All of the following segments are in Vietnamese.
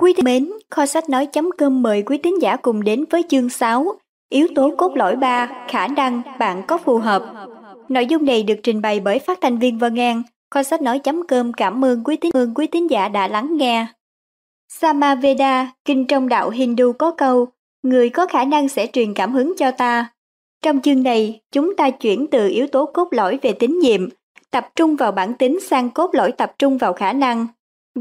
Quý thính mến, kho sách nói.com mời quý tín giả cùng đến với chương 6, yếu tố cốt lõi 3, khả năng bạn có phù hợp. Nội dung này được trình bày bởi phát thanh viên Vân An, kho sách nói.com cảm ơn quý tín ơn quý tín giả đã lắng nghe. Samaveda, kinh trong đạo Hindu có câu, người có khả năng sẽ truyền cảm hứng cho ta. Trong chương này, chúng ta chuyển từ yếu tố cốt lõi về tín nhiệm, tập trung vào bản tính sang cốt lõi tập trung vào khả năng.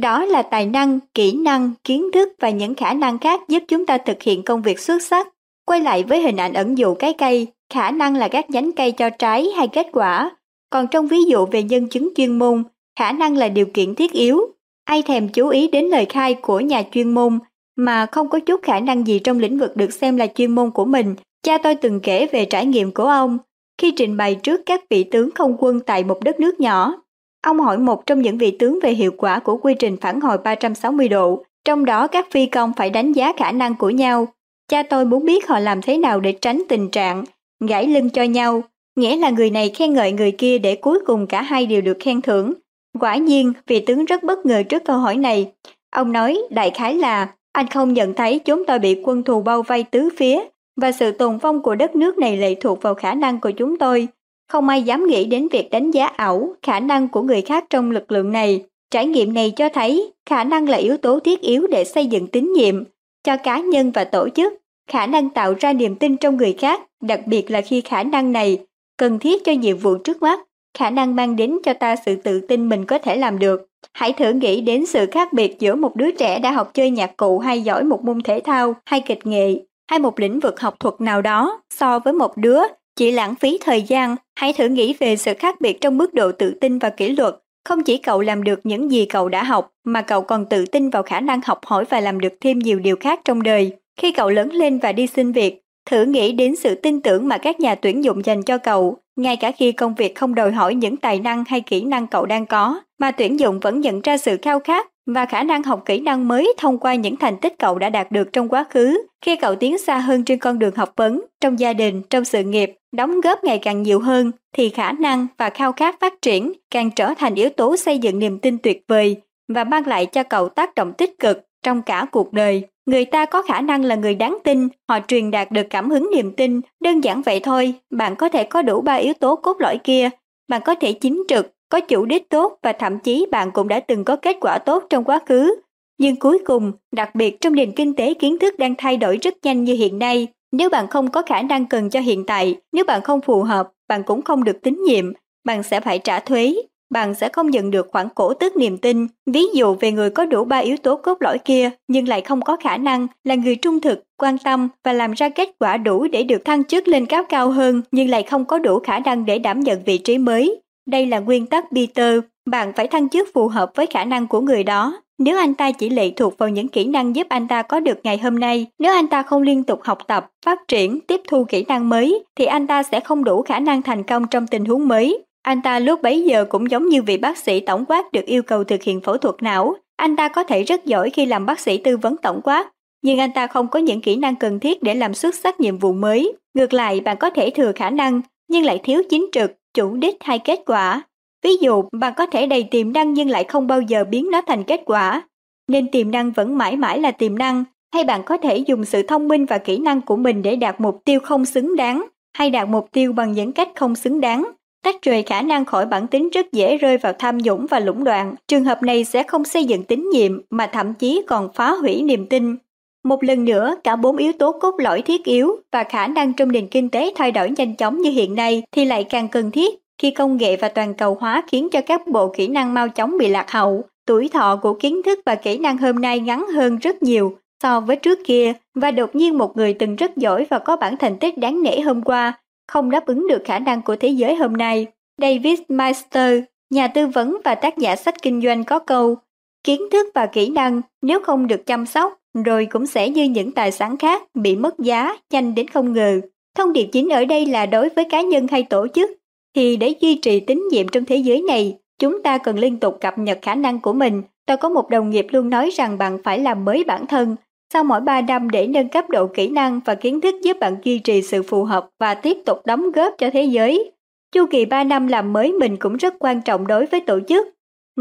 Đó là tài năng, kỹ năng, kiến thức và những khả năng khác giúp chúng ta thực hiện công việc xuất sắc. Quay lại với hình ảnh ẩn dụ cái cây, khả năng là các nhánh cây cho trái hay kết quả. Còn trong ví dụ về nhân chứng chuyên môn, khả năng là điều kiện thiết yếu. Ai thèm chú ý đến lời khai của nhà chuyên môn mà không có chút khả năng gì trong lĩnh vực được xem là chuyên môn của mình. Cha tôi từng kể về trải nghiệm của ông khi trình bày trước các vị tướng không quân tại một đất nước nhỏ. Ông hỏi một trong những vị tướng về hiệu quả của quy trình phản hồi 360 độ, trong đó các phi công phải đánh giá khả năng của nhau. Cha tôi muốn biết họ làm thế nào để tránh tình trạng gãy lưng cho nhau, nghĩa là người này khen ngợi người kia để cuối cùng cả hai đều được khen thưởng. Quả nhiên, vị tướng rất bất ngờ trước câu hỏi này. Ông nói đại khái là anh không nhận thấy chúng tôi bị quân thù bao vây tứ phía và sự tồn vong của đất nước này lệ thuộc vào khả năng của chúng tôi. Không ai dám nghĩ đến việc đánh giá ảo khả năng của người khác trong lực lượng này. Trải nghiệm này cho thấy khả năng là yếu tố thiết yếu để xây dựng tín nhiệm cho cá nhân và tổ chức, khả năng tạo ra niềm tin trong người khác, đặc biệt là khi khả năng này cần thiết cho nhiệm vụ trước mắt, khả năng mang đến cho ta sự tự tin mình có thể làm được. Hãy thử nghĩ đến sự khác biệt giữa một đứa trẻ đã học chơi nhạc cụ hay giỏi một môn thể thao hay kịch nghệ hay một lĩnh vực học thuật nào đó so với một đứa chỉ lãng phí thời gian, hãy thử nghĩ về sự khác biệt trong mức độ tự tin và kỷ luật. Không chỉ cậu làm được những gì cậu đã học, mà cậu còn tự tin vào khả năng học hỏi và làm được thêm nhiều điều khác trong đời. Khi cậu lớn lên và đi xin việc, thử nghĩ đến sự tin tưởng mà các nhà tuyển dụng dành cho cậu, ngay cả khi công việc không đòi hỏi những tài năng hay kỹ năng cậu đang có, mà tuyển dụng vẫn nhận ra sự khao khát và khả năng học kỹ năng mới thông qua những thành tích cậu đã đạt được trong quá khứ. Khi cậu tiến xa hơn trên con đường học vấn, trong gia đình, trong sự nghiệp, đóng góp ngày càng nhiều hơn, thì khả năng và khao khát phát triển càng trở thành yếu tố xây dựng niềm tin tuyệt vời và mang lại cho cậu tác động tích cực trong cả cuộc đời. Người ta có khả năng là người đáng tin, họ truyền đạt được cảm hứng niềm tin, đơn giản vậy thôi, bạn có thể có đủ ba yếu tố cốt lõi kia, bạn có thể chính trực, có chủ đích tốt và thậm chí bạn cũng đã từng có kết quả tốt trong quá khứ. Nhưng cuối cùng, đặc biệt trong nền kinh tế kiến thức đang thay đổi rất nhanh như hiện nay, nếu bạn không có khả năng cần cho hiện tại, nếu bạn không phù hợp, bạn cũng không được tín nhiệm, bạn sẽ phải trả thuế, bạn sẽ không nhận được khoản cổ tức niềm tin. Ví dụ về người có đủ ba yếu tố cốt lõi kia nhưng lại không có khả năng là người trung thực, quan tâm và làm ra kết quả đủ để được thăng chức lên cấp cao hơn nhưng lại không có đủ khả năng để đảm nhận vị trí mới. Đây là nguyên tắc Peter, bạn phải thăng chức phù hợp với khả năng của người đó. Nếu anh ta chỉ lệ thuộc vào những kỹ năng giúp anh ta có được ngày hôm nay, nếu anh ta không liên tục học tập, phát triển, tiếp thu kỹ năng mới, thì anh ta sẽ không đủ khả năng thành công trong tình huống mới. Anh ta lúc bấy giờ cũng giống như vị bác sĩ tổng quát được yêu cầu thực hiện phẫu thuật não. Anh ta có thể rất giỏi khi làm bác sĩ tư vấn tổng quát, nhưng anh ta không có những kỹ năng cần thiết để làm xuất sắc nhiệm vụ mới. Ngược lại, bạn có thể thừa khả năng, nhưng lại thiếu chính trực, chủ đích hay kết quả. Ví dụ, bạn có thể đầy tiềm năng nhưng lại không bao giờ biến nó thành kết quả. Nên tiềm năng vẫn mãi mãi là tiềm năng, hay bạn có thể dùng sự thông minh và kỹ năng của mình để đạt mục tiêu không xứng đáng, hay đạt mục tiêu bằng những cách không xứng đáng. Tách rời khả năng khỏi bản tính rất dễ rơi vào tham nhũng và lũng đoạn. Trường hợp này sẽ không xây dựng tín nhiệm mà thậm chí còn phá hủy niềm tin. Một lần nữa, cả bốn yếu tố cốt lõi thiết yếu và khả năng trong nền kinh tế thay đổi nhanh chóng như hiện nay thì lại càng cần thiết khi công nghệ và toàn cầu hóa khiến cho các bộ kỹ năng mau chóng bị lạc hậu. Tuổi thọ của kiến thức và kỹ năng hôm nay ngắn hơn rất nhiều so với trước kia và đột nhiên một người từng rất giỏi và có bản thành tích đáng nể hôm qua không đáp ứng được khả năng của thế giới hôm nay. David Meister, nhà tư vấn và tác giả sách kinh doanh có câu Kiến thức và kỹ năng nếu không được chăm sóc rồi cũng sẽ như những tài sản khác bị mất giá nhanh đến không ngờ. Thông điệp chính ở đây là đối với cá nhân hay tổ chức, thì để duy trì tín nhiệm trong thế giới này, chúng ta cần liên tục cập nhật khả năng của mình. Tôi có một đồng nghiệp luôn nói rằng bạn phải làm mới bản thân, sau mỗi 3 năm để nâng cấp độ kỹ năng và kiến thức giúp bạn duy trì sự phù hợp và tiếp tục đóng góp cho thế giới. Chu kỳ 3 năm làm mới mình cũng rất quan trọng đối với tổ chức.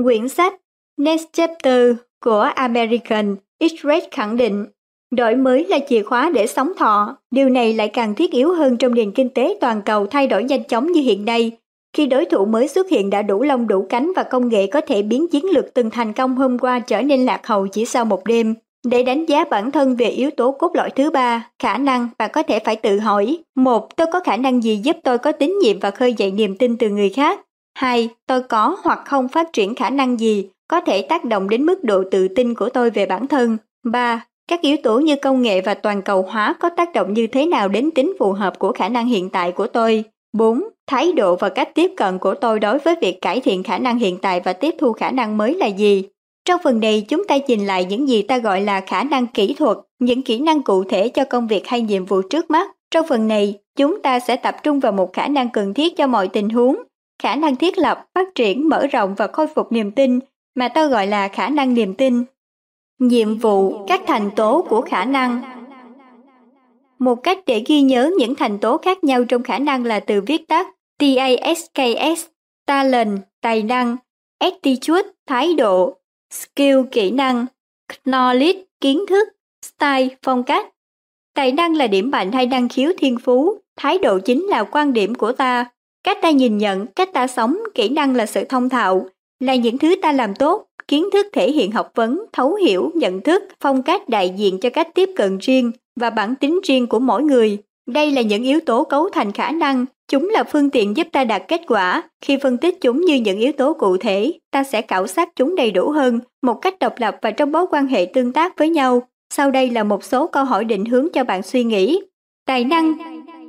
Quyển sách Next Chapter của American Express khẳng định, đổi mới là chìa khóa để sống thọ. Điều này lại càng thiết yếu hơn trong nền kinh tế toàn cầu thay đổi nhanh chóng như hiện nay. Khi đối thủ mới xuất hiện đã đủ lông đủ cánh và công nghệ có thể biến chiến lược từng thành công hôm qua trở nên lạc hậu chỉ sau một đêm. Để đánh giá bản thân về yếu tố cốt lõi thứ ba, khả năng, bạn có thể phải tự hỏi. Một, tôi có khả năng gì giúp tôi có tín nhiệm và khơi dậy niềm tin từ người khác? Hai, tôi có hoặc không phát triển khả năng gì có thể tác động đến mức độ tự tin của tôi về bản thân. Ba, các yếu tố như công nghệ và toàn cầu hóa có tác động như thế nào đến tính phù hợp của khả năng hiện tại của tôi? 4. Thái độ và cách tiếp cận của tôi đối với việc cải thiện khả năng hiện tại và tiếp thu khả năng mới là gì? Trong phần này chúng ta nhìn lại những gì ta gọi là khả năng kỹ thuật, những kỹ năng cụ thể cho công việc hay nhiệm vụ trước mắt. Trong phần này, chúng ta sẽ tập trung vào một khả năng cần thiết cho mọi tình huống, khả năng thiết lập, phát triển, mở rộng và khôi phục niềm tin mà ta gọi là khả năng niềm tin. Nhiệm vụ, các thành tố của khả năng Một cách để ghi nhớ những thành tố khác nhau trong khả năng là từ viết tắt TASKS, talent, tài năng, attitude, thái độ, skill kỹ năng, knowledge kiến thức, style phong cách. Tài năng là điểm mạnh hay năng khiếu thiên phú, thái độ chính là quan điểm của ta, cách ta nhìn nhận, cách ta sống, kỹ năng là sự thông thạo, là những thứ ta làm tốt, kiến thức thể hiện học vấn, thấu hiểu, nhận thức, phong cách đại diện cho cách tiếp cận riêng và bản tính riêng của mỗi người. Đây là những yếu tố cấu thành khả năng, Chúng là phương tiện giúp ta đạt kết quả. Khi phân tích chúng như những yếu tố cụ thể, ta sẽ khảo sát chúng đầy đủ hơn, một cách độc lập và trong mối quan hệ tương tác với nhau. Sau đây là một số câu hỏi định hướng cho bạn suy nghĩ. Tài năng,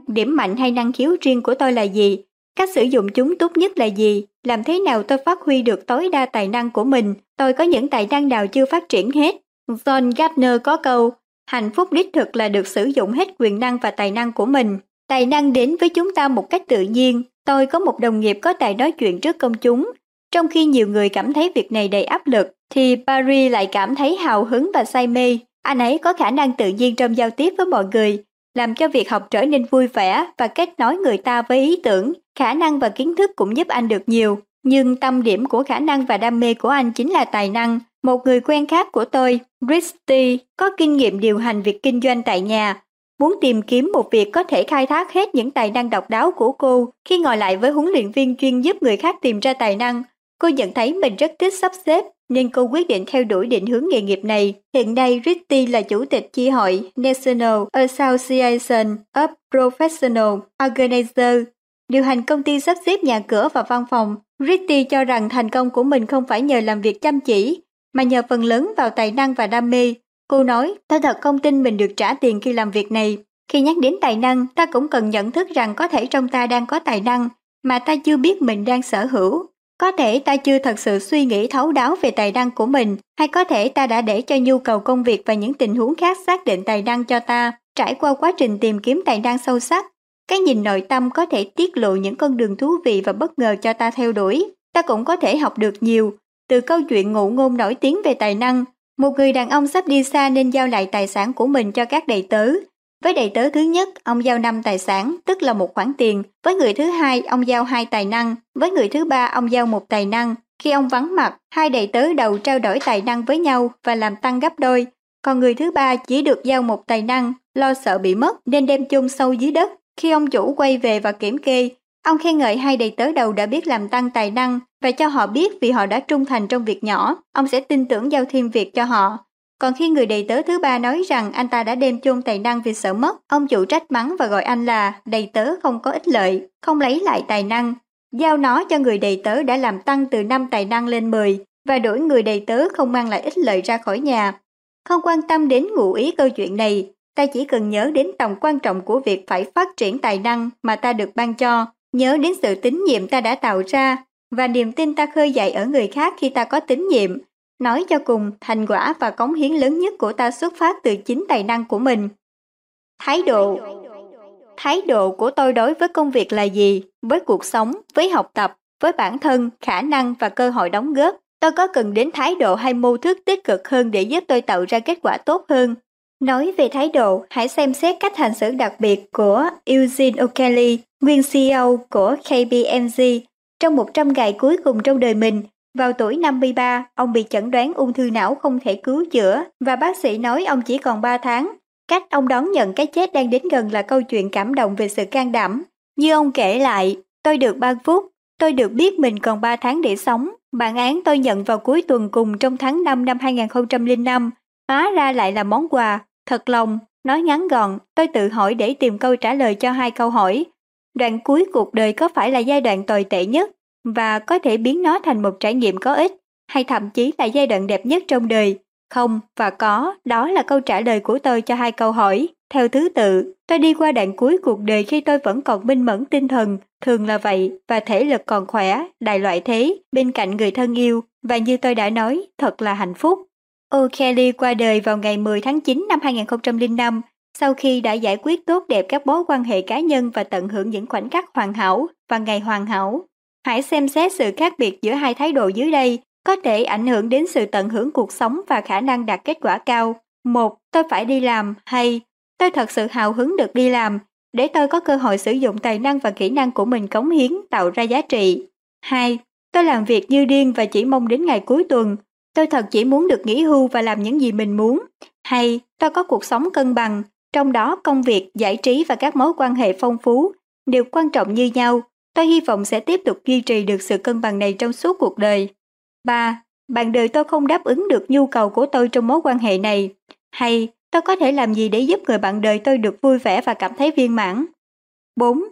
điểm mạnh hay năng khiếu riêng của tôi là gì? Cách sử dụng chúng tốt nhất là gì? Làm thế nào tôi phát huy được tối đa tài năng của mình? Tôi có những tài năng nào chưa phát triển hết? John Gardner có câu, hạnh phúc đích thực là được sử dụng hết quyền năng và tài năng của mình. Tài năng đến với chúng ta một cách tự nhiên. Tôi có một đồng nghiệp có tài nói chuyện trước công chúng. Trong khi nhiều người cảm thấy việc này đầy áp lực, thì Paris lại cảm thấy hào hứng và say mê. Anh ấy có khả năng tự nhiên trong giao tiếp với mọi người, làm cho việc học trở nên vui vẻ và kết nối người ta với ý tưởng, khả năng và kiến thức cũng giúp anh được nhiều. Nhưng tâm điểm của khả năng và đam mê của anh chính là tài năng. Một người quen khác của tôi, Christy, có kinh nghiệm điều hành việc kinh doanh tại nhà Muốn tìm kiếm một việc có thể khai thác hết những tài năng độc đáo của cô, khi ngồi lại với huấn luyện viên chuyên giúp người khác tìm ra tài năng, cô nhận thấy mình rất thích sắp xếp nên cô quyết định theo đuổi định hướng nghề nghiệp này. Hiện nay, Ritty là chủ tịch chi hội National Association of Professional Organizers, điều hành công ty sắp xếp nhà cửa và văn phòng. Ritty cho rằng thành công của mình không phải nhờ làm việc chăm chỉ, mà nhờ phần lớn vào tài năng và đam mê. Cô nói, ta thật không tin mình được trả tiền khi làm việc này. Khi nhắc đến tài năng, ta cũng cần nhận thức rằng có thể trong ta đang có tài năng, mà ta chưa biết mình đang sở hữu. Có thể ta chưa thật sự suy nghĩ thấu đáo về tài năng của mình, hay có thể ta đã để cho nhu cầu công việc và những tình huống khác xác định tài năng cho ta. Trải qua quá trình tìm kiếm tài năng sâu sắc, cái nhìn nội tâm có thể tiết lộ những con đường thú vị và bất ngờ cho ta theo đuổi. Ta cũng có thể học được nhiều từ câu chuyện ngụ ngôn nổi tiếng về tài năng một người đàn ông sắp đi xa nên giao lại tài sản của mình cho các đầy tớ. Với đầy tớ thứ nhất, ông giao năm tài sản, tức là một khoản tiền. Với người thứ hai, ông giao hai tài năng. Với người thứ ba, ông giao một tài năng. Khi ông vắng mặt, hai đầy tớ đầu trao đổi tài năng với nhau và làm tăng gấp đôi. Còn người thứ ba chỉ được giao một tài năng, lo sợ bị mất nên đem chôn sâu dưới đất. Khi ông chủ quay về và kiểm kê, ông khen ngợi hai đầy tớ đầu đã biết làm tăng tài năng và cho họ biết vì họ đã trung thành trong việc nhỏ, ông sẽ tin tưởng giao thêm việc cho họ. Còn khi người đầy tớ thứ ba nói rằng anh ta đã đem chôn tài năng vì sợ mất, ông chủ trách mắng và gọi anh là đầy tớ không có ích lợi, không lấy lại tài năng. Giao nó cho người đầy tớ đã làm tăng từ 5 tài năng lên 10 và đuổi người đầy tớ không mang lại ích lợi ra khỏi nhà. Không quan tâm đến ngụ ý câu chuyện này, ta chỉ cần nhớ đến tầm quan trọng của việc phải phát triển tài năng mà ta được ban cho, nhớ đến sự tín nhiệm ta đã tạo ra và niềm tin ta khơi dậy ở người khác khi ta có tín nhiệm. Nói cho cùng, thành quả và cống hiến lớn nhất của ta xuất phát từ chính tài năng của mình. Thái độ Thái độ của tôi đối với công việc là gì? Với cuộc sống, với học tập, với bản thân, khả năng và cơ hội đóng góp. Tôi có cần đến thái độ hay mô thức tích cực hơn để giúp tôi tạo ra kết quả tốt hơn? Nói về thái độ, hãy xem xét cách hành xử đặc biệt của Eugene O'Kelly, nguyên CEO của KPMG trong 100 ngày cuối cùng trong đời mình vào tuổi 53, ông bị chẩn đoán ung thư não không thể cứu chữa và bác sĩ nói ông chỉ còn 3 tháng. Cách ông đón nhận cái chết đang đến gần là câu chuyện cảm động về sự can đảm. Như ông kể lại, tôi được 3 phút, tôi được biết mình còn 3 tháng để sống. Bản án tôi nhận vào cuối tuần cùng trong tháng 5 năm 2005, hóa ra lại là món quà, thật lòng, nói ngắn gọn, tôi tự hỏi để tìm câu trả lời cho hai câu hỏi. Đoạn cuối cuộc đời có phải là giai đoạn tồi tệ nhất và có thể biến nó thành một trải nghiệm có ích hay thậm chí là giai đoạn đẹp nhất trong đời? Không và có, đó là câu trả lời của tôi cho hai câu hỏi. Theo thứ tự, tôi đi qua đoạn cuối cuộc đời khi tôi vẫn còn minh mẫn tinh thần, thường là vậy, và thể lực còn khỏe, đại loại thế, bên cạnh người thân yêu, và như tôi đã nói, thật là hạnh phúc. O'Kelly qua đời vào ngày 10 tháng 9 năm 2005, sau khi đã giải quyết tốt đẹp các mối quan hệ cá nhân và tận hưởng những khoảnh khắc hoàn hảo và ngày hoàn hảo. Hãy xem xét sự khác biệt giữa hai thái độ dưới đây có thể ảnh hưởng đến sự tận hưởng cuộc sống và khả năng đạt kết quả cao. Một, tôi phải đi làm hay tôi thật sự hào hứng được đi làm để tôi có cơ hội sử dụng tài năng và kỹ năng của mình cống hiến tạo ra giá trị. Hai, tôi làm việc như điên và chỉ mong đến ngày cuối tuần. Tôi thật chỉ muốn được nghỉ hưu và làm những gì mình muốn. Hay tôi có cuộc sống cân bằng, trong đó công việc, giải trí và các mối quan hệ phong phú đều quan trọng như nhau. Tôi hy vọng sẽ tiếp tục duy trì được sự cân bằng này trong suốt cuộc đời. 3. Bạn đời tôi không đáp ứng được nhu cầu của tôi trong mối quan hệ này. Hay tôi có thể làm gì để giúp người bạn đời tôi được vui vẻ và cảm thấy viên mãn? 4.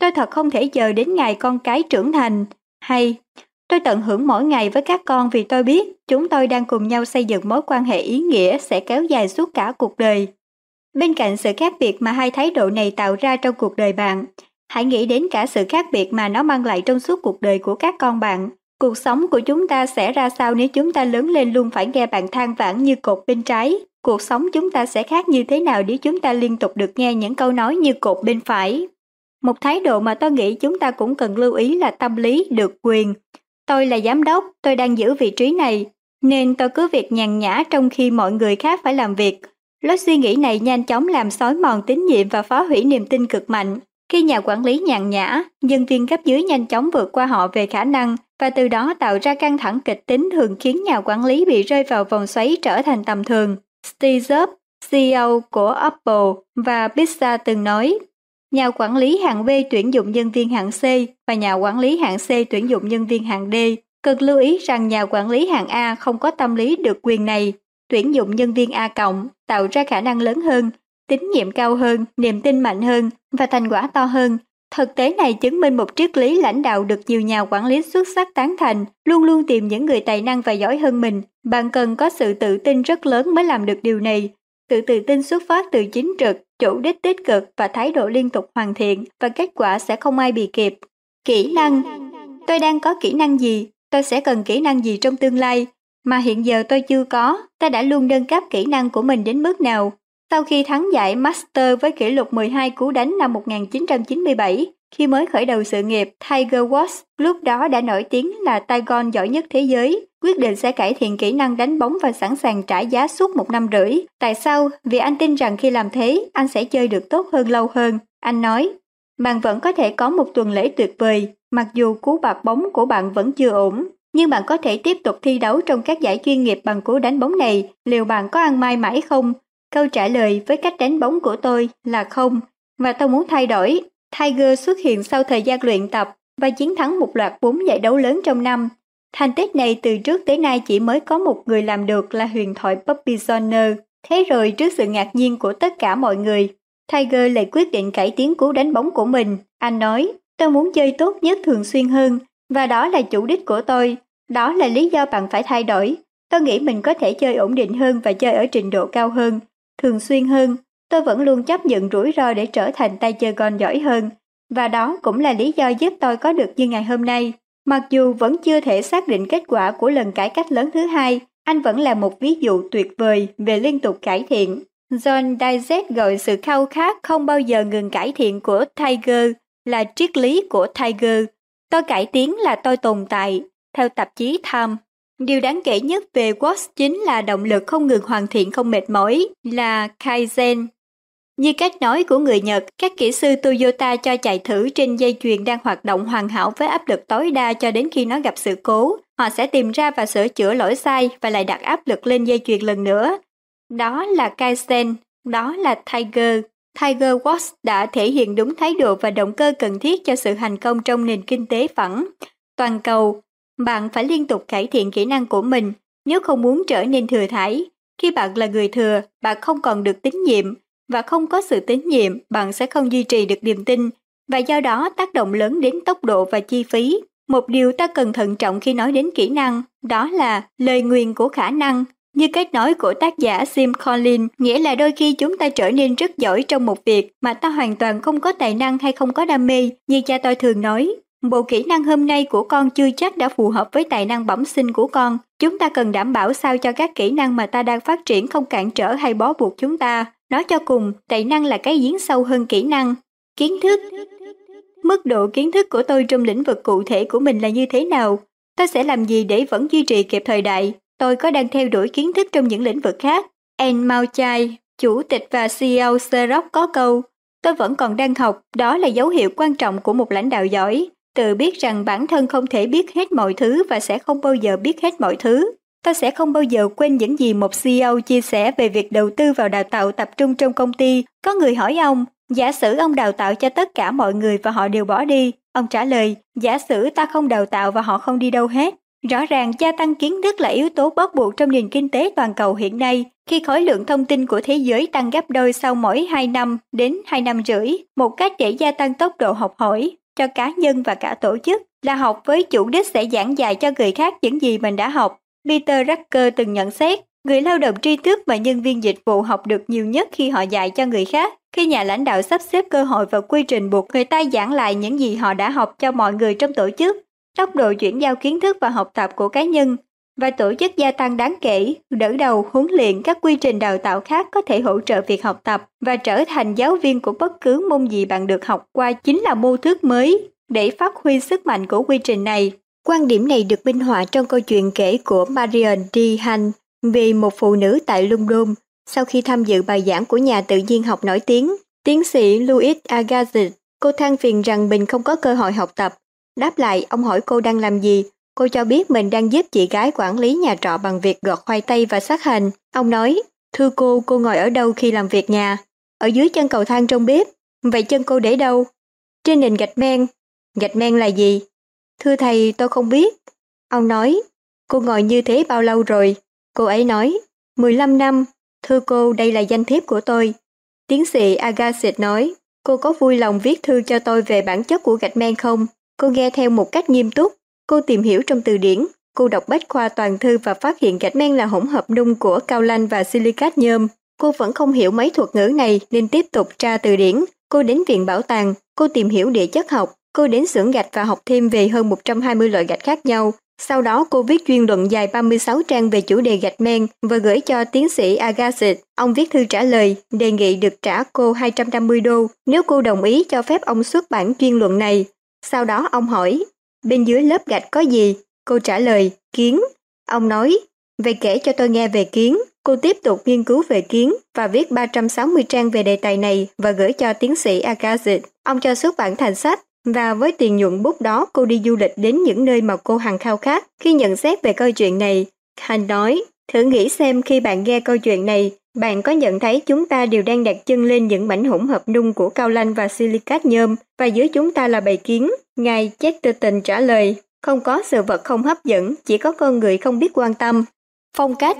Tôi thật không thể chờ đến ngày con cái trưởng thành. Hay tôi tận hưởng mỗi ngày với các con vì tôi biết chúng tôi đang cùng nhau xây dựng mối quan hệ ý nghĩa sẽ kéo dài suốt cả cuộc đời. Bên cạnh sự khác biệt mà hai thái độ này tạo ra trong cuộc đời bạn, hãy nghĩ đến cả sự khác biệt mà nó mang lại trong suốt cuộc đời của các con bạn. Cuộc sống của chúng ta sẽ ra sao nếu chúng ta lớn lên luôn phải nghe bạn than vãn như cột bên trái? Cuộc sống chúng ta sẽ khác như thế nào nếu chúng ta liên tục được nghe những câu nói như cột bên phải? Một thái độ mà tôi nghĩ chúng ta cũng cần lưu ý là tâm lý được quyền. Tôi là giám đốc, tôi đang giữ vị trí này, nên tôi cứ việc nhàn nhã trong khi mọi người khác phải làm việc. Lối suy nghĩ này nhanh chóng làm xói mòn tín nhiệm và phá hủy niềm tin cực mạnh. Khi nhà quản lý nhàn nhã, nhân viên cấp dưới nhanh chóng vượt qua họ về khả năng và từ đó tạo ra căng thẳng kịch tính thường khiến nhà quản lý bị rơi vào vòng xoáy trở thành tầm thường. Steve Jobs, CEO của Apple và Pizza từng nói, nhà quản lý hạng B tuyển dụng nhân viên hạng C và nhà quản lý hạng C tuyển dụng nhân viên hạng D. Cần lưu ý rằng nhà quản lý hạng A không có tâm lý được quyền này, tuyển dụng nhân viên A cộng, tạo ra khả năng lớn hơn, tín nhiệm cao hơn, niềm tin mạnh hơn và thành quả to hơn. Thực tế này chứng minh một triết lý lãnh đạo được nhiều nhà quản lý xuất sắc tán thành, luôn luôn tìm những người tài năng và giỏi hơn mình. Bạn cần có sự tự tin rất lớn mới làm được điều này. Sự tự tin xuất phát từ chính trực, chủ đích tích cực và thái độ liên tục hoàn thiện và kết quả sẽ không ai bị kịp. Kỹ năng Tôi đang có kỹ năng gì? Tôi sẽ cần kỹ năng gì trong tương lai? Mà hiện giờ tôi chưa có, tôi đã luôn nâng cấp kỹ năng của mình đến mức nào? Sau khi thắng giải Master với kỷ lục 12 cú đánh năm 1997, khi mới khởi đầu sự nghiệp, Tiger Woods lúc đó đã nổi tiếng là tay golf giỏi nhất thế giới, quyết định sẽ cải thiện kỹ năng đánh bóng và sẵn sàng trả giá suốt một năm rưỡi. Tại sao? Vì anh tin rằng khi làm thế, anh sẽ chơi được tốt hơn lâu hơn. Anh nói, bạn vẫn có thể có một tuần lễ tuyệt vời, mặc dù cú bạc bóng của bạn vẫn chưa ổn. Nhưng bạn có thể tiếp tục thi đấu trong các giải chuyên nghiệp bằng cú đánh bóng này, liệu bạn có ăn may mãi không? Câu trả lời với cách đánh bóng của tôi là không, và tôi muốn thay đổi. Tiger xuất hiện sau thời gian luyện tập và chiến thắng một loạt bốn giải đấu lớn trong năm. Thành tích này từ trước tới nay chỉ mới có một người làm được là huyền thoại Bobby Joyner. Thế rồi trước sự ngạc nhiên của tất cả mọi người, Tiger lại quyết định cải tiến cú đánh bóng của mình. Anh nói, tôi muốn chơi tốt nhất thường xuyên hơn, và đó là chủ đích của tôi. Đó là lý do bạn phải thay đổi. Tôi nghĩ mình có thể chơi ổn định hơn và chơi ở trình độ cao hơn, thường xuyên hơn. Tôi vẫn luôn chấp nhận rủi ro để trở thành tay chơi con giỏi hơn. Và đó cũng là lý do giúp tôi có được như ngày hôm nay. Mặc dù vẫn chưa thể xác định kết quả của lần cải cách lớn thứ hai, anh vẫn là một ví dụ tuyệt vời về liên tục cải thiện. John Dizet gọi sự khao khát không bao giờ ngừng cải thiện của Tiger là triết lý của Tiger. Tôi cải tiến là tôi tồn tại, theo tạp chí Time. Điều đáng kể nhất về Watts chính là động lực không ngừng hoàn thiện không mệt mỏi, là Kaizen. Như cách nói của người Nhật, các kỹ sư Toyota cho chạy thử trên dây chuyền đang hoạt động hoàn hảo với áp lực tối đa cho đến khi nó gặp sự cố. họ sẽ tìm ra và sửa chữa lỗi sai và lại đặt áp lực lên dây chuyền lần nữa. Đó là Kaizen, đó là Tiger. Tiger Watts đã thể hiện đúng thái độ và động cơ cần thiết cho sự thành công trong nền kinh tế phẳng. Toàn cầu, bạn phải liên tục cải thiện kỹ năng của mình nếu không muốn trở nên thừa thải. Khi bạn là người thừa, bạn không còn được tín nhiệm và không có sự tín nhiệm, bạn sẽ không duy trì được niềm tin và do đó tác động lớn đến tốc độ và chi phí. Một điều ta cần thận trọng khi nói đến kỹ năng, đó là lời nguyền của khả năng. Như cách nói của tác giả Sim Collins, nghĩa là đôi khi chúng ta trở nên rất giỏi trong một việc mà ta hoàn toàn không có tài năng hay không có đam mê, như cha tôi thường nói. Bộ kỹ năng hôm nay của con chưa chắc đã phù hợp với tài năng bẩm sinh của con. Chúng ta cần đảm bảo sao cho các kỹ năng mà ta đang phát triển không cản trở hay bó buộc chúng ta. Nói cho cùng, tài năng là cái giếng sâu hơn kỹ năng. Kiến thức Mức độ kiến thức của tôi trong lĩnh vực cụ thể của mình là như thế nào? Tôi sẽ làm gì để vẫn duy trì kịp thời đại? Tôi có đang theo đuổi kiến thức trong những lĩnh vực khác? Anne Mauchai, chủ tịch và CEO Xerox có câu, tôi vẫn còn đang học, đó là dấu hiệu quan trọng của một lãnh đạo giỏi. Tự biết rằng bản thân không thể biết hết mọi thứ và sẽ không bao giờ biết hết mọi thứ. Tôi sẽ không bao giờ quên những gì một CEO chia sẻ về việc đầu tư vào đào tạo tập trung trong công ty. Có người hỏi ông, giả sử ông đào tạo cho tất cả mọi người và họ đều bỏ đi. Ông trả lời, giả sử ta không đào tạo và họ không đi đâu hết. Rõ ràng gia tăng kiến thức là yếu tố bắt buộc trong nền kinh tế toàn cầu hiện nay. Khi khối lượng thông tin của thế giới tăng gấp đôi sau mỗi 2 năm đến 2 năm rưỡi, một cách để gia tăng tốc độ học hỏi cho cá nhân và cả tổ chức là học với chủ đích sẽ giảng dạy cho người khác những gì mình đã học. Peter Racker từng nhận xét, người lao động tri thức và nhân viên dịch vụ học được nhiều nhất khi họ dạy cho người khác. Khi nhà lãnh đạo sắp xếp cơ hội và quy trình buộc người ta giảng lại những gì họ đã học cho mọi người trong tổ chức, tốc độ chuyển giao kiến thức và học tập của cá nhân và tổ chức gia tăng đáng kể, đỡ đầu huấn luyện các quy trình đào tạo khác có thể hỗ trợ việc học tập và trở thành giáo viên của bất cứ môn gì bạn được học qua chính là mô thức mới để phát huy sức mạnh của quy trình này. Quan điểm này được minh họa trong câu chuyện kể của Marion D. Hunt về một phụ nữ tại London sau khi tham dự bài giảng của nhà tự nhiên học nổi tiếng, tiến sĩ Louis Agassiz. Cô than phiền rằng mình không có cơ hội học tập. Đáp lại, ông hỏi cô đang làm gì. Cô cho biết mình đang giúp chị gái quản lý nhà trọ bằng việc gọt khoai tây và sát hành. Ông nói, thưa cô, cô ngồi ở đâu khi làm việc nhà? Ở dưới chân cầu thang trong bếp. Vậy chân cô để đâu? Trên nền gạch men. Gạch men là gì? Thưa thầy, tôi không biết. Ông nói, cô ngồi như thế bao lâu rồi? Cô ấy nói, 15 năm. Thưa cô, đây là danh thiếp của tôi. Tiến sĩ Agassiz nói, cô có vui lòng viết thư cho tôi về bản chất của gạch men không? Cô nghe theo một cách nghiêm túc. Cô tìm hiểu trong từ điển. Cô đọc bách khoa toàn thư và phát hiện gạch men là hỗn hợp nung của cao lanh và silicat nhôm. Cô vẫn không hiểu mấy thuật ngữ này nên tiếp tục tra từ điển. Cô đến viện bảo tàng, cô tìm hiểu địa chất học, cô đến xưởng gạch và học thêm về hơn 120 loại gạch khác nhau. Sau đó cô viết chuyên luận dài 36 trang về chủ đề gạch men và gửi cho tiến sĩ Agassiz. Ông viết thư trả lời, đề nghị được trả cô 250 đô nếu cô đồng ý cho phép ông xuất bản chuyên luận này. Sau đó ông hỏi, bên dưới lớp gạch có gì? Cô trả lời, kiến. Ông nói, vậy kể cho tôi nghe về kiến. Cô tiếp tục nghiên cứu về kiến và viết 360 trang về đề tài này và gửi cho tiến sĩ Akazit. Ông cho xuất bản thành sách và với tiền nhuận bút đó cô đi du lịch đến những nơi mà cô hằng khao khát. Khi nhận xét về câu chuyện này, Hành nói, thử nghĩ xem khi bạn nghe câu chuyện này, bạn có nhận thấy chúng ta đều đang đặt chân lên những mảnh hỗn hợp nung của cao lanh và silicat nhôm và dưới chúng ta là bầy kiến? Ngài Chesterton trả lời, không có sự vật không hấp dẫn, chỉ có con người không biết quan tâm. Phong cách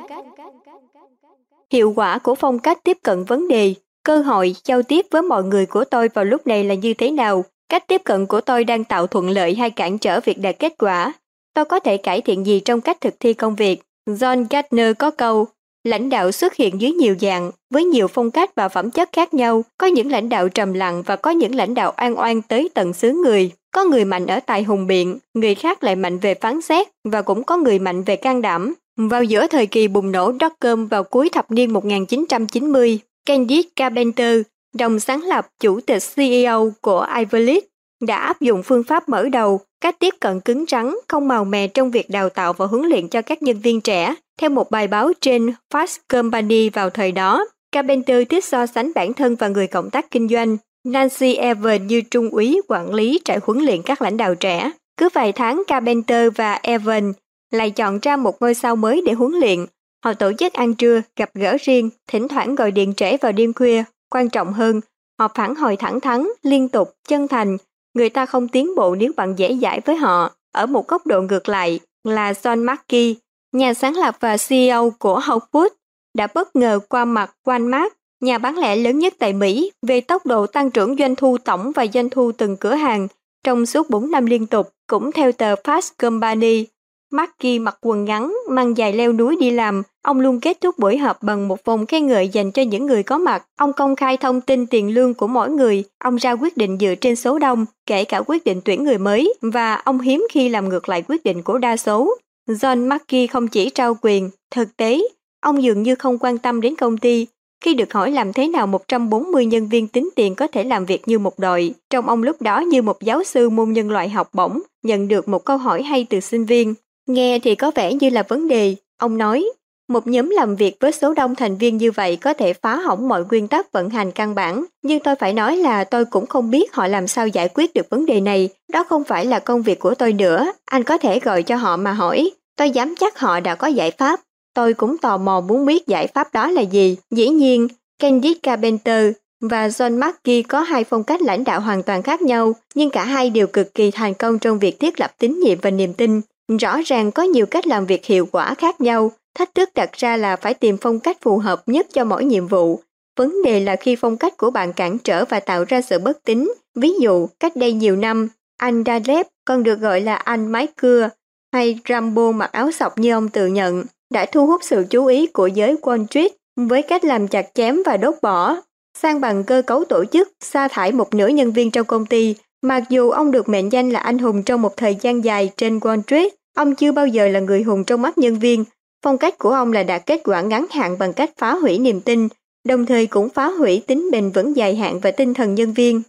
Hiệu quả của phong cách tiếp cận vấn đề, cơ hội giao tiếp với mọi người của tôi vào lúc này là như thế nào? Cách tiếp cận của tôi đang tạo thuận lợi hay cản trở việc đạt kết quả? Tôi có thể cải thiện gì trong cách thực thi công việc? John Gardner có câu, lãnh đạo xuất hiện dưới nhiều dạng, với nhiều phong cách và phẩm chất khác nhau. Có những lãnh đạo trầm lặng và có những lãnh đạo an oan tới tận xứ người. Có người mạnh ở tài hùng biện, người khác lại mạnh về phán xét và cũng có người mạnh về can đảm. Vào giữa thời kỳ bùng nổ dotcom vào cuối thập niên 1990, Candice Carpenter, đồng sáng lập chủ tịch CEO của Ivory đã áp dụng phương pháp mở đầu, cách tiếp cận cứng rắn, không màu mè trong việc đào tạo và huấn luyện cho các nhân viên trẻ. Theo một bài báo trên Fast Company vào thời đó, Carpenter thích so sánh bản thân và người cộng tác kinh doanh. Nancy Evans như trung úy quản lý trại huấn luyện các lãnh đạo trẻ. Cứ vài tháng Carpenter và Evans lại chọn ra một ngôi sao mới để huấn luyện. Họ tổ chức ăn trưa, gặp gỡ riêng, thỉnh thoảng gọi điện trễ vào đêm khuya. Quan trọng hơn, họ phản hồi thẳng thắn, liên tục, chân thành. Người ta không tiến bộ nếu bạn dễ dãi với họ. Ở một góc độ ngược lại là John Mackey, nhà sáng lập và CEO của Whole Foods, đã bất ngờ qua mặt Walmart, nhà bán lẻ lớn nhất tại Mỹ, về tốc độ tăng trưởng doanh thu tổng và doanh thu từng cửa hàng trong suốt 4 năm liên tục, cũng theo tờ Fast Company. Marky mặc quần ngắn, mang giày leo núi đi làm. Ông luôn kết thúc buổi họp bằng một vòng khen ngợi dành cho những người có mặt. Ông công khai thông tin tiền lương của mỗi người. Ông ra quyết định dựa trên số đông, kể cả quyết định tuyển người mới. Và ông hiếm khi làm ngược lại quyết định của đa số. John Mackey không chỉ trao quyền, thực tế, ông dường như không quan tâm đến công ty. Khi được hỏi làm thế nào 140 nhân viên tính tiền có thể làm việc như một đội, trong ông lúc đó như một giáo sư môn nhân loại học bổng, nhận được một câu hỏi hay từ sinh viên. Nghe thì có vẻ như là vấn đề, ông nói. Một nhóm làm việc với số đông thành viên như vậy có thể phá hỏng mọi nguyên tắc vận hành căn bản, nhưng tôi phải nói là tôi cũng không biết họ làm sao giải quyết được vấn đề này, đó không phải là công việc của tôi nữa, anh có thể gọi cho họ mà hỏi, tôi dám chắc họ đã có giải pháp. Tôi cũng tò mò muốn biết giải pháp đó là gì. Dĩ nhiên, Candice Carpenter và John mackie có hai phong cách lãnh đạo hoàn toàn khác nhau, nhưng cả hai đều cực kỳ thành công trong việc thiết lập tín nhiệm và niềm tin. Rõ ràng có nhiều cách làm việc hiệu quả khác nhau, thách thức đặt ra là phải tìm phong cách phù hợp nhất cho mỗi nhiệm vụ. Vấn đề là khi phong cách của bạn cản trở và tạo ra sự bất tín. Ví dụ, cách đây nhiều năm, anh Dalep, còn được gọi là anh mái cưa, hay Rambo mặc áo sọc như ông tự nhận, đã thu hút sự chú ý của giới Wall Street với cách làm chặt chém và đốt bỏ. Sang bằng cơ cấu tổ chức, sa thải một nửa nhân viên trong công ty Mặc dù ông được mệnh danh là anh hùng trong một thời gian dài trên Wall Street, ông chưa bao giờ là người hùng trong mắt nhân viên. Phong cách của ông là đạt kết quả ngắn hạn bằng cách phá hủy niềm tin, đồng thời cũng phá hủy tính bền vững dài hạn và tinh thần nhân viên.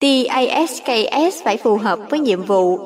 TISKS phải phù hợp với nhiệm vụ.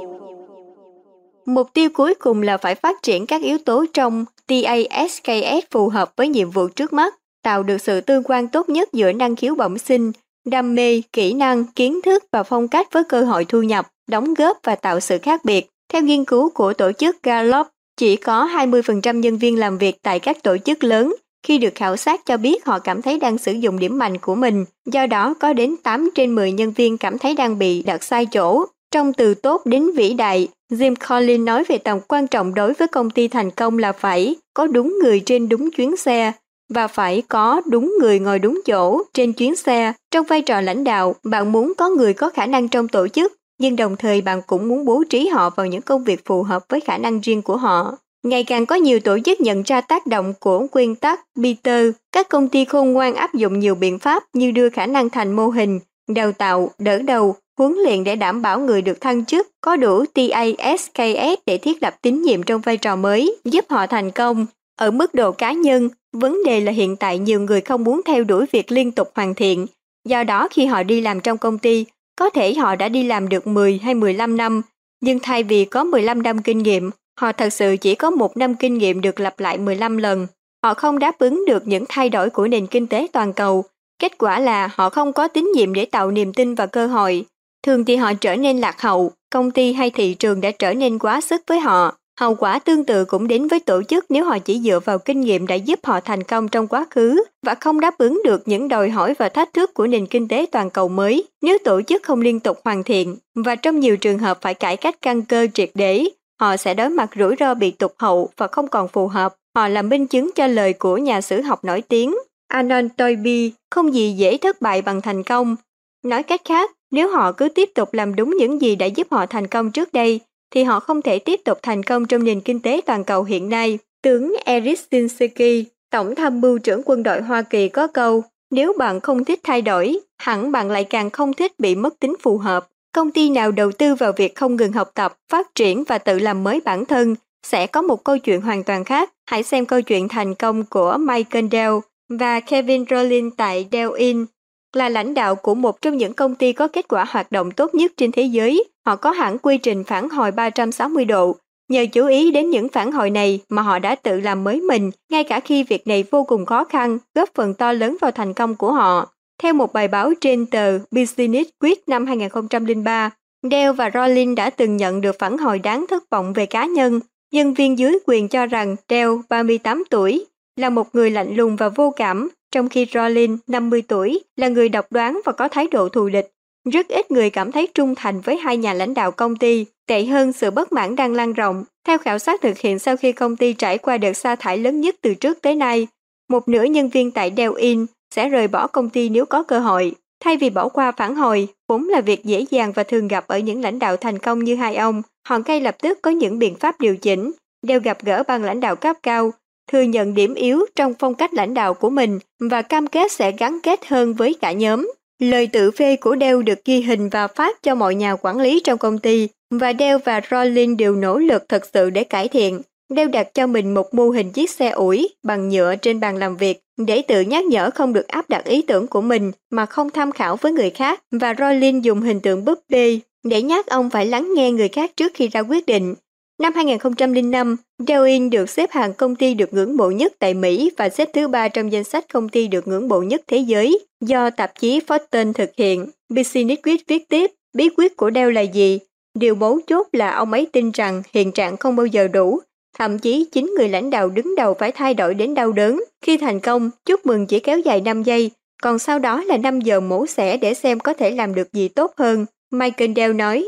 Mục tiêu cuối cùng là phải phát triển các yếu tố trong TISKS phù hợp với nhiệm vụ trước mắt, tạo được sự tương quan tốt nhất giữa năng khiếu bẩm sinh, đam mê, kỹ năng, kiến thức và phong cách với cơ hội thu nhập, đóng góp và tạo sự khác biệt. Theo nghiên cứu của tổ chức Gallup, chỉ có 20% nhân viên làm việc tại các tổ chức lớn khi được khảo sát cho biết họ cảm thấy đang sử dụng điểm mạnh của mình, do đó có đến 8 trên 10 nhân viên cảm thấy đang bị đặt sai chỗ. Trong từ tốt đến vĩ đại, Jim Collins nói về tầm quan trọng đối với công ty thành công là phải có đúng người trên đúng chuyến xe, và phải có đúng người ngồi đúng chỗ trên chuyến xe. Trong vai trò lãnh đạo, bạn muốn có người có khả năng trong tổ chức, nhưng đồng thời bạn cũng muốn bố trí họ vào những công việc phù hợp với khả năng riêng của họ. Ngày càng có nhiều tổ chức nhận ra tác động của nguyên tắc Peter. Các công ty khôn ngoan áp dụng nhiều biện pháp như đưa khả năng thành mô hình, đào tạo, đỡ đầu, huấn luyện để đảm bảo người được thăng chức có đủ TASKS để thiết lập tín nhiệm trong vai trò mới, giúp họ thành công. Ở mức độ cá nhân, vấn đề là hiện tại nhiều người không muốn theo đuổi việc liên tục hoàn thiện. Do đó khi họ đi làm trong công ty, có thể họ đã đi làm được 10 hay 15 năm, nhưng thay vì có 15 năm kinh nghiệm, họ thật sự chỉ có một năm kinh nghiệm được lặp lại 15 lần. Họ không đáp ứng được những thay đổi của nền kinh tế toàn cầu. Kết quả là họ không có tín nhiệm để tạo niềm tin và cơ hội. Thường thì họ trở nên lạc hậu, công ty hay thị trường đã trở nên quá sức với họ. Hậu quả tương tự cũng đến với tổ chức nếu họ chỉ dựa vào kinh nghiệm đã giúp họ thành công trong quá khứ và không đáp ứng được những đòi hỏi và thách thức của nền kinh tế toàn cầu mới. Nếu tổ chức không liên tục hoàn thiện và trong nhiều trường hợp phải cải cách căn cơ triệt để, họ sẽ đối mặt rủi ro bị tụt hậu và không còn phù hợp. Họ là minh chứng cho lời của nhà sử học nổi tiếng Anon Toynbee, không gì dễ thất bại bằng thành công. Nói cách khác, nếu họ cứ tiếp tục làm đúng những gì đã giúp họ thành công trước đây, thì họ không thể tiếp tục thành công trong nền kinh tế toàn cầu hiện nay. Tướng Eric Shinseki, Tổng tham mưu trưởng quân đội Hoa Kỳ có câu, nếu bạn không thích thay đổi, hẳn bạn lại càng không thích bị mất tính phù hợp. Công ty nào đầu tư vào việc không ngừng học tập, phát triển và tự làm mới bản thân sẽ có một câu chuyện hoàn toàn khác. Hãy xem câu chuyện thành công của Michael Dell và Kevin Rowling tại Dell Inc là lãnh đạo của một trong những công ty có kết quả hoạt động tốt nhất trên thế giới. Họ có hẳn quy trình phản hồi 360 độ. Nhờ chú ý đến những phản hồi này mà họ đã tự làm mới mình, ngay cả khi việc này vô cùng khó khăn, góp phần to lớn vào thành công của họ. Theo một bài báo trên tờ Business Week năm 2003, Dell và Rollin đã từng nhận được phản hồi đáng thất vọng về cá nhân. Nhân viên dưới quyền cho rằng Dell, 38 tuổi, là một người lạnh lùng và vô cảm, trong khi Rowling, 50 tuổi, là người độc đoán và có thái độ thù địch. Rất ít người cảm thấy trung thành với hai nhà lãnh đạo công ty, tệ hơn sự bất mãn đang lan rộng. Theo khảo sát thực hiện sau khi công ty trải qua đợt sa thải lớn nhất từ trước tới nay, một nửa nhân viên tại Dell In sẽ rời bỏ công ty nếu có cơ hội. Thay vì bỏ qua phản hồi, vốn là việc dễ dàng và thường gặp ở những lãnh đạo thành công như hai ông, họ ngay lập tức có những biện pháp điều chỉnh, đều gặp gỡ ban lãnh đạo cấp cao, thừa nhận điểm yếu trong phong cách lãnh đạo của mình và cam kết sẽ gắn kết hơn với cả nhóm. Lời tự phê của Dell được ghi hình và phát cho mọi nhà quản lý trong công ty, và Dell và Rollin đều nỗ lực thật sự để cải thiện. Dell đặt cho mình một mô hình chiếc xe ủi bằng nhựa trên bàn làm việc để tự nhắc nhở không được áp đặt ý tưởng của mình mà không tham khảo với người khác, và Rollin dùng hình tượng búp bê để nhắc ông phải lắng nghe người khác trước khi ra quyết định. Năm 2005, Dell được xếp hạng công ty được ngưỡng mộ nhất tại Mỹ và xếp thứ ba trong danh sách công ty được ngưỡng mộ nhất thế giới do tạp chí Fortune thực hiện. Business Week viết tiếp, bí quyết của Dell là gì? Điều bấu chốt là ông ấy tin rằng hiện trạng không bao giờ đủ. Thậm chí chính người lãnh đạo đứng đầu phải thay đổi đến đau đớn. Khi thành công, chúc mừng chỉ kéo dài 5 giây, còn sau đó là 5 giờ mổ xẻ để xem có thể làm được gì tốt hơn. Michael Dell nói,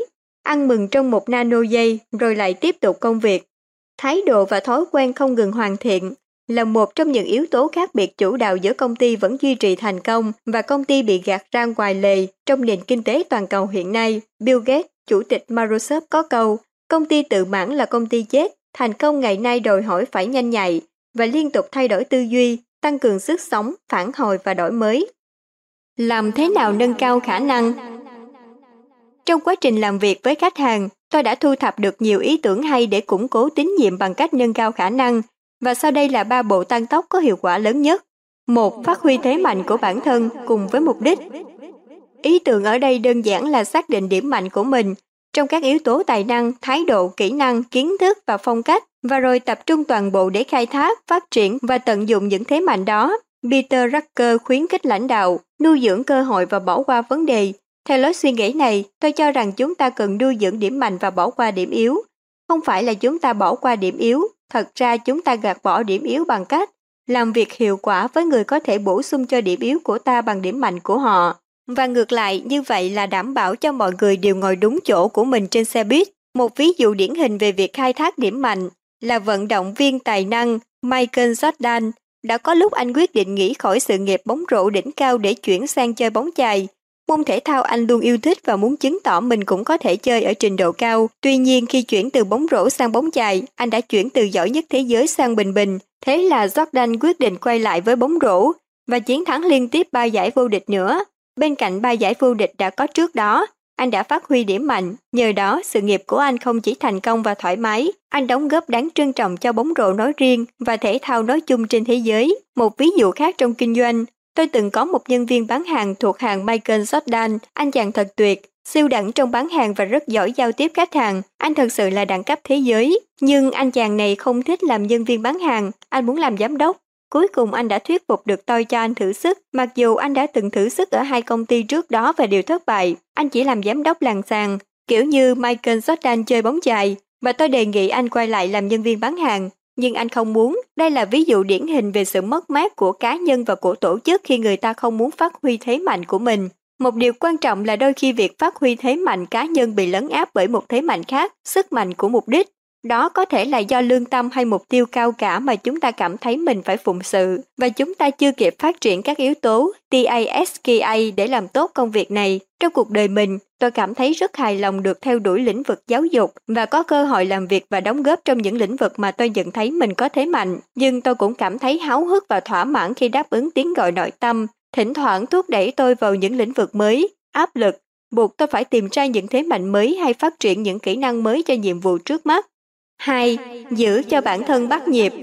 ăn mừng trong một nano giây rồi lại tiếp tục công việc. Thái độ và thói quen không ngừng hoàn thiện là một trong những yếu tố khác biệt chủ đạo giữa công ty vẫn duy trì thành công và công ty bị gạt ra ngoài lề trong nền kinh tế toàn cầu hiện nay. Bill Gates, chủ tịch Microsoft có câu, công ty tự mãn là công ty chết, thành công ngày nay đòi hỏi phải nhanh nhạy và liên tục thay đổi tư duy, tăng cường sức sống, phản hồi và đổi mới. Làm thế nào nâng cao khả năng? Trong quá trình làm việc với khách hàng, tôi đã thu thập được nhiều ý tưởng hay để củng cố tín nhiệm bằng cách nâng cao khả năng, và sau đây là ba bộ tăng tốc có hiệu quả lớn nhất. Một, phát huy thế mạnh của bản thân cùng với mục đích. Ý tưởng ở đây đơn giản là xác định điểm mạnh của mình trong các yếu tố tài năng, thái độ, kỹ năng, kiến thức và phong cách và rồi tập trung toàn bộ để khai thác, phát triển và tận dụng những thế mạnh đó. Peter Drucker khuyến khích lãnh đạo nuôi dưỡng cơ hội và bỏ qua vấn đề theo lối suy nghĩ này, tôi cho rằng chúng ta cần nuôi dưỡng điểm mạnh và bỏ qua điểm yếu. Không phải là chúng ta bỏ qua điểm yếu, thật ra chúng ta gạt bỏ điểm yếu bằng cách làm việc hiệu quả với người có thể bổ sung cho điểm yếu của ta bằng điểm mạnh của họ. Và ngược lại, như vậy là đảm bảo cho mọi người đều ngồi đúng chỗ của mình trên xe buýt. Một ví dụ điển hình về việc khai thác điểm mạnh là vận động viên tài năng Michael Jordan. Đã có lúc anh quyết định nghỉ khỏi sự nghiệp bóng rổ đỉnh cao để chuyển sang chơi bóng chày Môn thể thao anh luôn yêu thích và muốn chứng tỏ mình cũng có thể chơi ở trình độ cao. Tuy nhiên khi chuyển từ bóng rổ sang bóng chày, anh đã chuyển từ giỏi nhất thế giới sang bình bình. Thế là Jordan quyết định quay lại với bóng rổ và chiến thắng liên tiếp ba giải vô địch nữa. Bên cạnh ba giải vô địch đã có trước đó, anh đã phát huy điểm mạnh. Nhờ đó, sự nghiệp của anh không chỉ thành công và thoải mái, anh đóng góp đáng trân trọng cho bóng rổ nói riêng và thể thao nói chung trên thế giới. Một ví dụ khác trong kinh doanh, Tôi từng có một nhân viên bán hàng thuộc hàng Michael Jordan, anh chàng thật tuyệt, siêu đẳng trong bán hàng và rất giỏi giao tiếp khách hàng. Anh thật sự là đẳng cấp thế giới. Nhưng anh chàng này không thích làm nhân viên bán hàng, anh muốn làm giám đốc. Cuối cùng anh đã thuyết phục được tôi cho anh thử sức, mặc dù anh đã từng thử sức ở hai công ty trước đó và đều thất bại. Anh chỉ làm giám đốc làng sàn, kiểu như Michael Jordan chơi bóng chày, và tôi đề nghị anh quay lại làm nhân viên bán hàng nhưng anh không muốn. Đây là ví dụ điển hình về sự mất mát của cá nhân và của tổ chức khi người ta không muốn phát huy thế mạnh của mình. Một điều quan trọng là đôi khi việc phát huy thế mạnh cá nhân bị lấn áp bởi một thế mạnh khác, sức mạnh của mục đích. Đó có thể là do lương tâm hay mục tiêu cao cả mà chúng ta cảm thấy mình phải phụng sự và chúng ta chưa kịp phát triển các yếu tố TASKA để làm tốt công việc này. Trong cuộc đời mình, tôi cảm thấy rất hài lòng được theo đuổi lĩnh vực giáo dục và có cơ hội làm việc và đóng góp trong những lĩnh vực mà tôi nhận thấy mình có thế mạnh. Nhưng tôi cũng cảm thấy háo hức và thỏa mãn khi đáp ứng tiếng gọi nội tâm, thỉnh thoảng thúc đẩy tôi vào những lĩnh vực mới, áp lực, buộc tôi phải tìm ra những thế mạnh mới hay phát triển những kỹ năng mới cho nhiệm vụ trước mắt. 2. Giữ cho bản thân bắt nhịp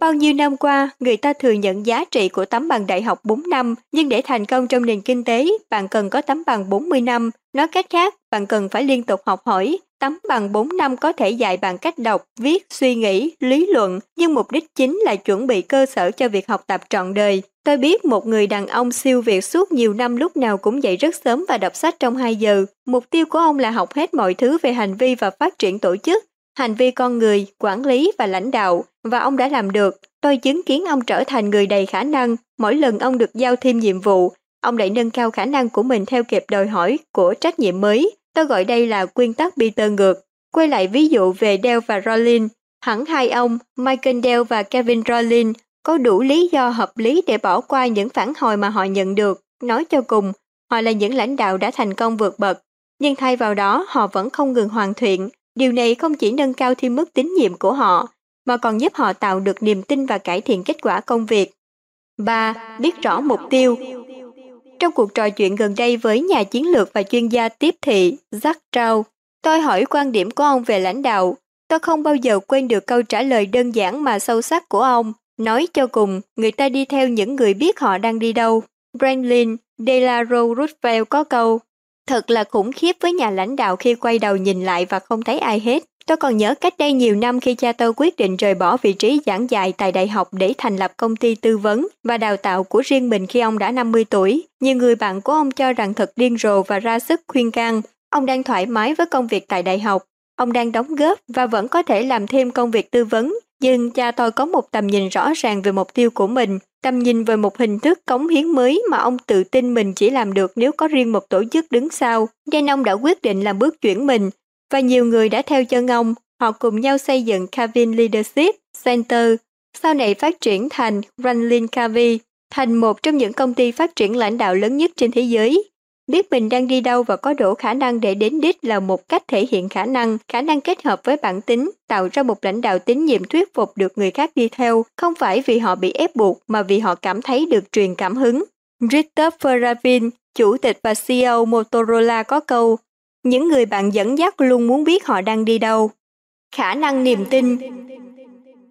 Bao nhiêu năm qua, người ta thừa nhận giá trị của tấm bằng đại học 4 năm, nhưng để thành công trong nền kinh tế, bạn cần có tấm bằng 40 năm. Nói cách khác, bạn cần phải liên tục học hỏi. Tấm bằng 4 năm có thể dạy bạn cách đọc, viết, suy nghĩ, lý luận, nhưng mục đích chính là chuẩn bị cơ sở cho việc học tập trọn đời. Tôi biết một người đàn ông siêu việt suốt nhiều năm lúc nào cũng dậy rất sớm và đọc sách trong 2 giờ. Mục tiêu của ông là học hết mọi thứ về hành vi và phát triển tổ chức, hành vi con người, quản lý và lãnh đạo, và ông đã làm được. Tôi chứng kiến ông trở thành người đầy khả năng, mỗi lần ông được giao thêm nhiệm vụ, ông lại nâng cao khả năng của mình theo kịp đòi hỏi của trách nhiệm mới. Tôi gọi đây là nguyên tắc Peter ngược. Quay lại ví dụ về Dell và Rollin, hẳn hai ông, Michael Dell và Kevin Rollin, có đủ lý do hợp lý để bỏ qua những phản hồi mà họ nhận được. Nói cho cùng, họ là những lãnh đạo đã thành công vượt bậc, nhưng thay vào đó họ vẫn không ngừng hoàn thiện. Điều này không chỉ nâng cao thêm mức tín nhiệm của họ, mà còn giúp họ tạo được niềm tin và cải thiện kết quả công việc. 3. Biết rõ mục tiêu Trong cuộc trò chuyện gần đây với nhà chiến lược và chuyên gia tiếp thị Jack Trau, tôi hỏi quan điểm của ông về lãnh đạo. Tôi không bao giờ quên được câu trả lời đơn giản mà sâu sắc của ông. Nói cho cùng, người ta đi theo những người biết họ đang đi đâu. Franklin Delano Roosevelt có câu, thật là khủng khiếp với nhà lãnh đạo khi quay đầu nhìn lại và không thấy ai hết. Tôi còn nhớ cách đây nhiều năm khi cha tôi quyết định rời bỏ vị trí giảng dạy tại đại học để thành lập công ty tư vấn và đào tạo của riêng mình khi ông đã 50 tuổi. Nhiều người bạn của ông cho rằng thật điên rồ và ra sức khuyên can. Ông đang thoải mái với công việc tại đại học. Ông đang đóng góp và vẫn có thể làm thêm công việc tư vấn. Nhưng cha tôi có một tầm nhìn rõ ràng về mục tiêu của mình, tầm nhìn về một hình thức cống hiến mới mà ông tự tin mình chỉ làm được nếu có riêng một tổ chức đứng sau. Nên ông đã quyết định làm bước chuyển mình và nhiều người đã theo chân ông. Họ cùng nhau xây dựng Calvin Leadership Center, sau này phát triển thành Ranlin Cavi, thành một trong những công ty phát triển lãnh đạo lớn nhất trên thế giới. Biết mình đang đi đâu và có đủ khả năng để đến đích là một cách thể hiện khả năng, khả năng kết hợp với bản tính, tạo ra một lãnh đạo tín nhiệm thuyết phục được người khác đi theo, không phải vì họ bị ép buộc mà vì họ cảm thấy được truyền cảm hứng. Christopher Rabin, chủ tịch và CEO Motorola có câu, những người bạn dẫn dắt luôn muốn biết họ đang đi đâu. Khả năng niềm tin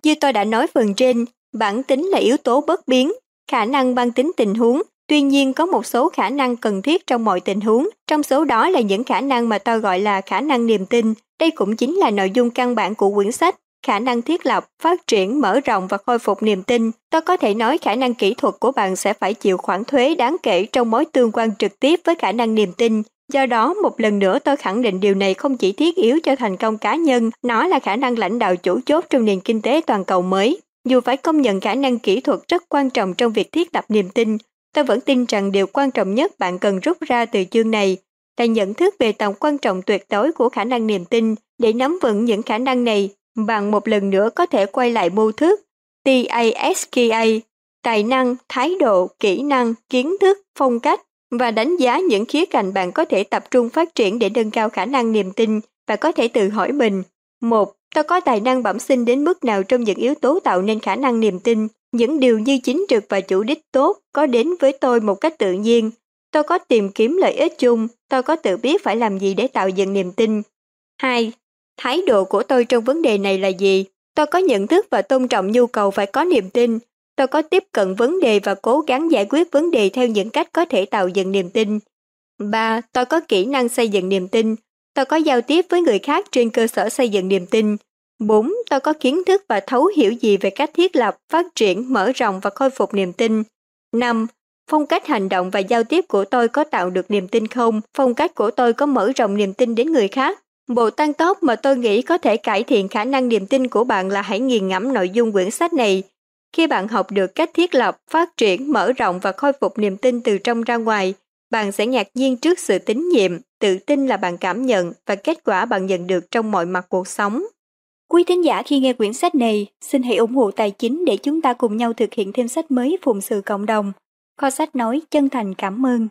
Như tôi đã nói phần trên, bản tính là yếu tố bất biến, khả năng ban tính tình huống, tuy nhiên có một số khả năng cần thiết trong mọi tình huống, trong số đó là những khả năng mà tôi gọi là khả năng niềm tin. Đây cũng chính là nội dung căn bản của quyển sách khả năng thiết lập, phát triển, mở rộng và khôi phục niềm tin. Tôi có thể nói khả năng kỹ thuật của bạn sẽ phải chịu khoản thuế đáng kể trong mối tương quan trực tiếp với khả năng niềm tin. Do đó, một lần nữa tôi khẳng định điều này không chỉ thiết yếu cho thành công cá nhân, nó là khả năng lãnh đạo chủ chốt trong nền kinh tế toàn cầu mới. Dù phải công nhận khả năng kỹ thuật rất quan trọng trong việc thiết lập niềm tin, tôi vẫn tin rằng điều quan trọng nhất bạn cần rút ra từ chương này là nhận thức về tầm quan trọng tuyệt đối của khả năng niềm tin. Để nắm vững những khả năng này, bạn một lần nữa có thể quay lại mô thức TASKA, tài năng, thái độ, kỹ năng, kiến thức, phong cách và đánh giá những khía cạnh bạn có thể tập trung phát triển để nâng cao khả năng niềm tin và có thể tự hỏi mình. một Tôi có tài năng bẩm sinh đến mức nào trong những yếu tố tạo nên khả năng niềm tin? Những điều như chính trực và chủ đích tốt có đến với tôi một cách tự nhiên. Tôi có tìm kiếm lợi ích chung, tôi có tự biết phải làm gì để tạo dựng niềm tin. 2. Thái độ của tôi trong vấn đề này là gì? Tôi có nhận thức và tôn trọng nhu cầu phải có niềm tin, tôi có tiếp cận vấn đề và cố gắng giải quyết vấn đề theo những cách có thể tạo dựng niềm tin. 3. Tôi có kỹ năng xây dựng niềm tin. Tôi có giao tiếp với người khác trên cơ sở xây dựng niềm tin. 4. Tôi có kiến thức và thấu hiểu gì về cách thiết lập, phát triển, mở rộng và khôi phục niềm tin. 5. Phong cách hành động và giao tiếp của tôi có tạo được niềm tin không? Phong cách của tôi có mở rộng niềm tin đến người khác? Bộ tăng tốc mà tôi nghĩ có thể cải thiện khả năng niềm tin của bạn là hãy nghiền ngẫm nội dung quyển sách này khi bạn học được cách thiết lập, phát triển, mở rộng và khôi phục niềm tin từ trong ra ngoài, bạn sẽ ngạc nhiên trước sự tín nhiệm, tự tin là bạn cảm nhận và kết quả bạn nhận được trong mọi mặt cuộc sống. Quý thính giả khi nghe quyển sách này, xin hãy ủng hộ tài chính để chúng ta cùng nhau thực hiện thêm sách mới phụng sự cộng đồng. Kho sách nói chân thành cảm ơn.